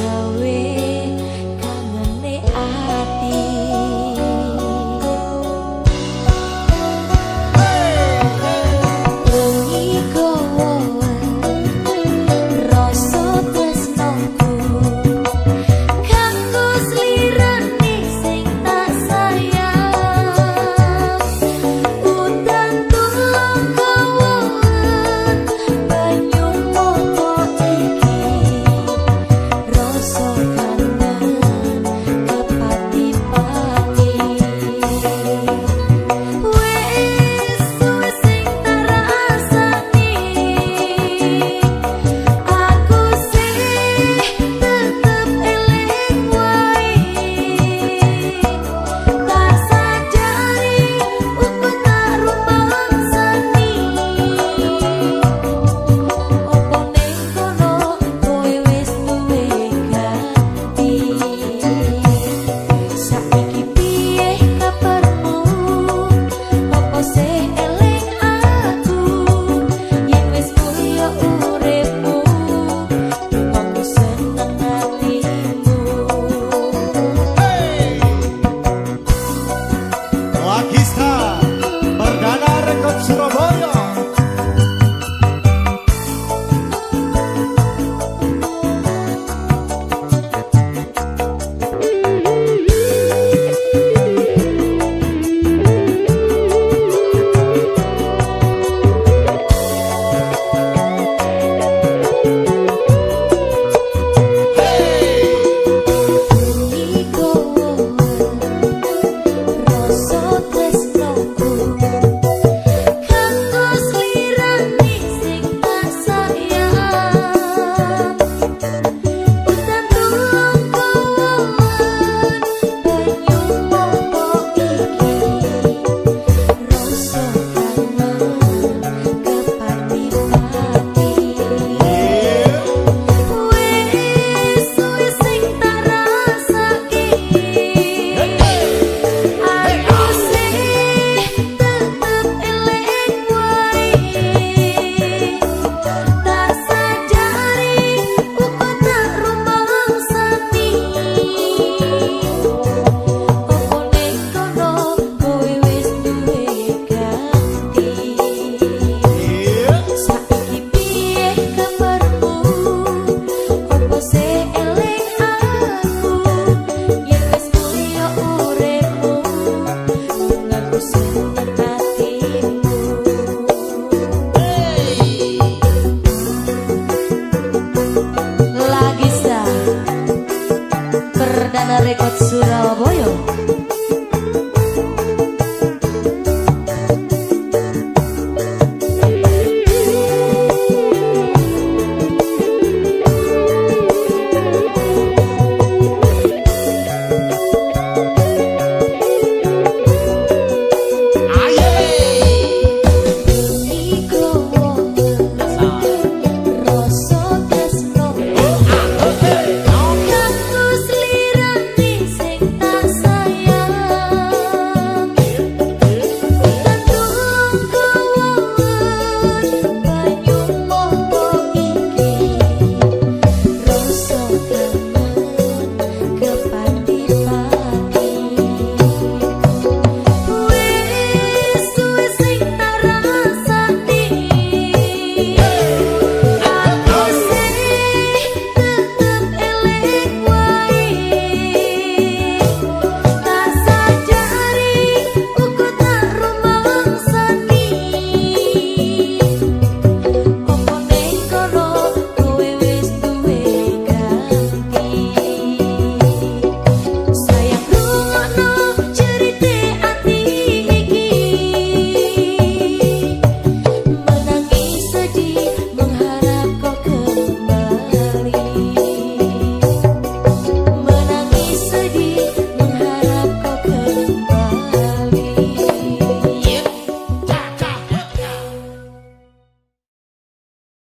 away れかつ